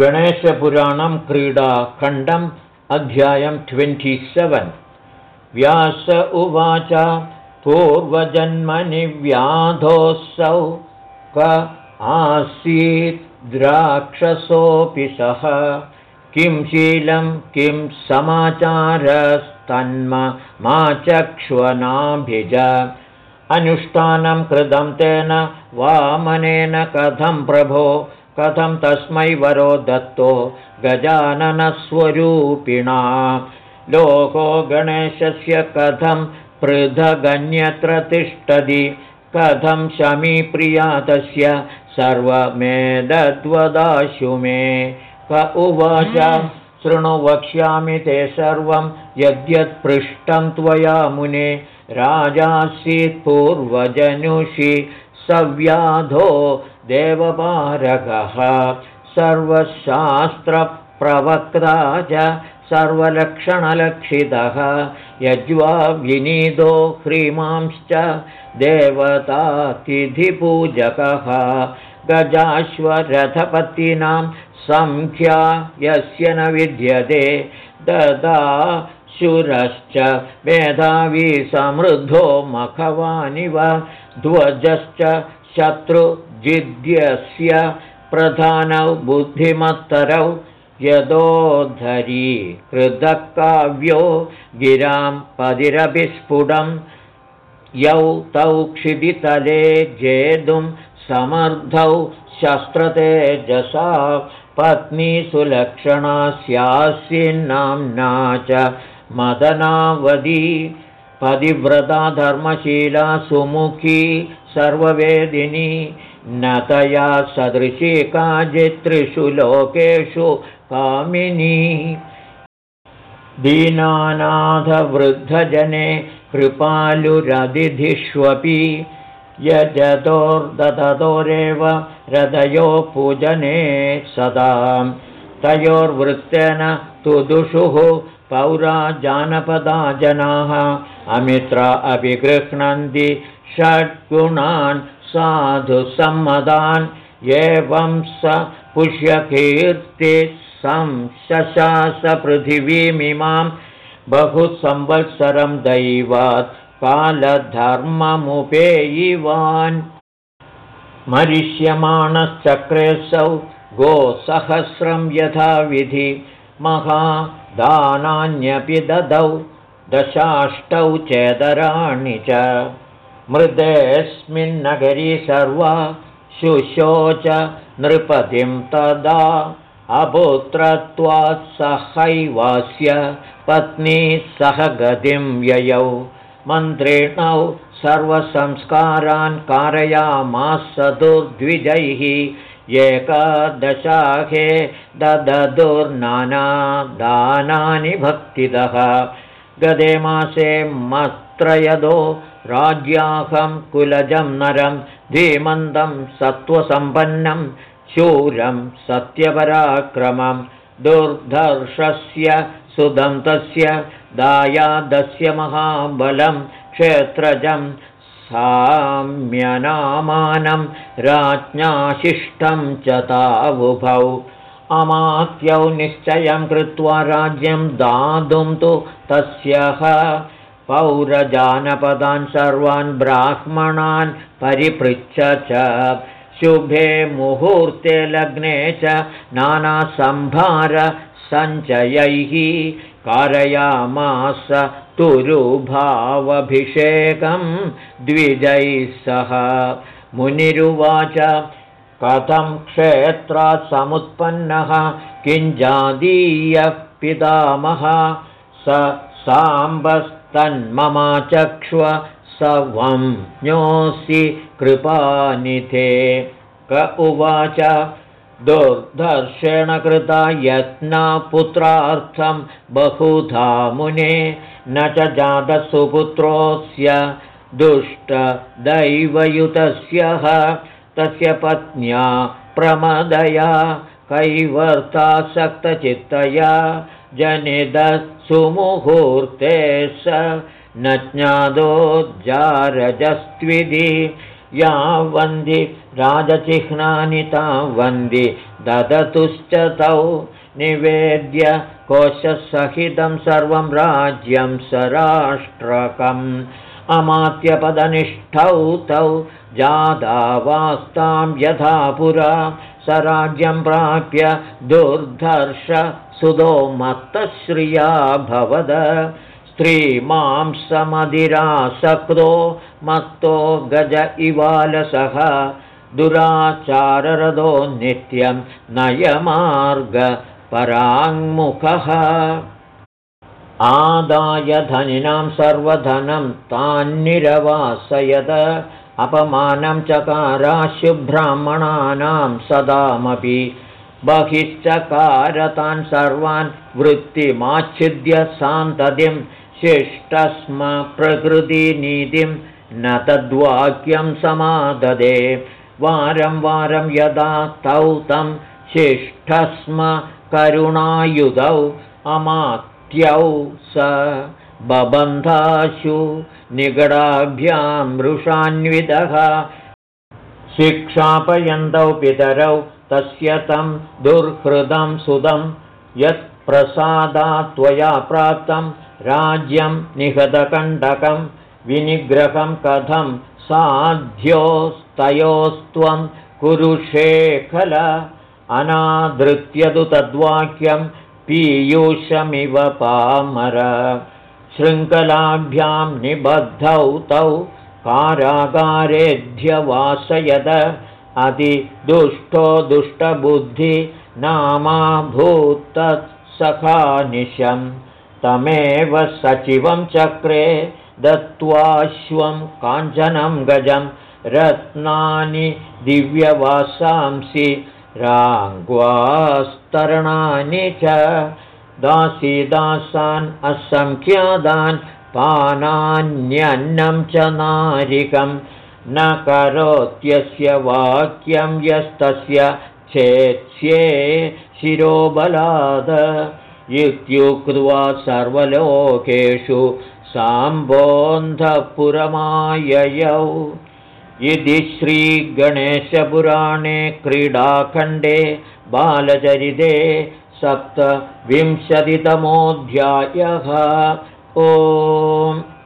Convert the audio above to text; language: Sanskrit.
गणेशपुराणं क्रीडाखण्डम् अध्यायं ट्वेण्टि सेवेन् व्यास उवाच पूर्वजन्मनि व्याधोऽसौ क आसीत् द्राक्षसोऽपि सः। किं शीलं किं समाचारस्तन्म मा चक्ष्वनाभिज। अनुष्ठानं कृतं तेन वामनेन कथं प्रभो कथं तस्मै वरो दत्तो गजाननस्वरूपिणा। लोको गणेशस्य कथं पृथगन्यत्र तिष्ठति कथं शमीप्रिया तस्य सर्वमेदद्वदाशु मे। क उवाच शृणु वक्ष्यामि ते सर्वं यद्यत्पृष्टं त्वया मुने। राजासीत् पूर्वजनुषि सव्याधो देवपारगः सर्वशास्त्रप्रवक्ता च सर्वलक्षणलक्षितः यज्वा विनीदो ह्रीमांश्च देवतातिथिपूजकः गजाश्वरथपतीनां सङ्ख्या यस्य न विद्यते ददा शुरश्च मेधावी समृद्धो मखवानिव ध्वजश्च शत्रुजिद्यस्य प्रधानौ बुद्धिमत्तरौ यदोद्धरी। कृतकाव्यो गिरां पदिरभिस्फुटं यौ तौ क्षिदितले जेतुं समर्थौ शस्त्रतेजसा पत्नी सुलक्षणा स्यास्यन्नाम्ना च मदनावदी पदिव्रता धर्मशीला सुमुखी सर्ववेदिनी न तया सदृशी काजित्रिषु लोकेषु कामिनी। दीनानाथवृद्धजने कृपालुरदिधिष्वपि यजतोर्दततोरेव हृदयो पूजने सदा। तयोर्वृत्तेन तुदुषुः पौरा जानपदा जनाः अमित्रा अपि गृह्णन्ति षड्गुणान् साधुसम्मदान् एवं स पुष्यकीर्ति संशशासपृथिवीमिमां। बहुसंवत्सरं दैवात् कालधर्ममुपेयिवान्। मरिष्यमाणश्चक्रेऽसौ गोसहस्रं यथाविधि महादानान्यपि ददौ दशाष्टौ चेदराणि च। मृदेऽस्मिन्नगरी सर्वा शुशोच नृपतिं तदा। अपुत्रत्वात् सहैवास्य पत्नी सह गतिं ययौ। मन्त्रिणौ सर्वसंस्कारान् कारयामास दुर्द्विजैः एकादशाहे दददुर्नानादानानि भक्तिदः गदे मासे मत्रयदो राज्याहं कुलजं नरं धीमन्दं सत्त्वसम्पन्नं शूरं सत्यपराक्रमं दुर्धर्षस्य सुदं तस्य दायादस्य महाबलं क्षेत्रजं साम्यनामानं राज्ञाशिष्टं च तावुभौ। अमात्यौ निश्चयं कृत्वा राज्यं दातुं तु तस्यः। पौरजानपदान् सर्वान् ब्राह्मणान् परिपृच्छ च। शुभे मुहूर्ते लग्ने च नानासम्भारसञ्चयैः कारयामास तुरुभावभिषेकं द्विजैः सह। मुनिरुवाच कथं क्षेत्रात् समुत्पन्नः? किञ्जादीयः पितामह? स साम्बस् तन्ममाचक्ष्व स वं न्योऽसि कृपानिधे। क उवाच दुर्धर्षेण कृता यत्ना पुत्रार्थं बहुधा मुने न च जातसुपुत्रोऽस्य दुष्टदैवयुतस्यः तस्य पत्न्या प्रमदया कैवर्तासक्तचित्तया जनिदत्सुमुहूर्ते स न ज्ञादो जारजस्त्विधि या वन्दि राजचिह्नानि ता वन्दि ददतुश्च तौ निवेद्य कोशसहितं सर्वं राज्यं स राष्ट्रकम् अमात्यपदनिष्ठौ तौ जादावास्तां यथा पुरा स राज्यं प्राप्य दुर्धर्ष सुदो मत्तश्रिया भवद स्त्रीमांसमधिरासक्तो मत्तो गज इवालसः दुराचाररदो नित्यं नयमार्गपराङ्मुखः। आदाय धनिनां सर्वधनं तान्निरवासयद अपमानं चकाराशुब्राह्मणानां सदामपि बहिश्चकारतान् सर्वान् वृत्तिमाच्छिद्य सान्ततिं शिष्टस्म प्रकृतिनीतिं न तद्वाक्यं समाददे। वारं वारं यदा तौ तं शिष्टस्म करुणायुधौ अमात्यौ स बबन्धाशु निगडाभ्यां मृषान्वितः। शिक्षापयन्तौ पितरौ तस्य तं दुर्हृदं सुदं। यत्प्रसादा त्वया प्राप्तं राज्यं निहतकण्डकं विनिग्रहं कथं साध्योस्तयोस्त्वं कुरुषे खल अनादृत्यतु तद्वाक्यं पीयूषमिव पामर। शृङ्खलाभ्यां निबद्धौ तौ कारागारेध्यवासयद अतिदुष्टो दुष्टबुद्धि नामाभूतत्सखानिशं तमेव सचिवं चक्रे दत्त्वाश्वं काञ्चनं गजं रत्नानि दिव्यवासांसि राङ्ग्वास्तरणानि च दासीदासान् असङ्ख्यादान् पानान्यन्नं च नारिकम् न करोत्यस्य वाक्यं यस्तस्य चेत्स्ये शिरोबलाद इत्युक्त्वा सर्वलोकेषु साम्बोन्धपुरमाययौ इति श्रीगणेशपुराणे क्रीडाखण्डे बालचरिते सप्तविंशतितमोऽध्यायः। ओम्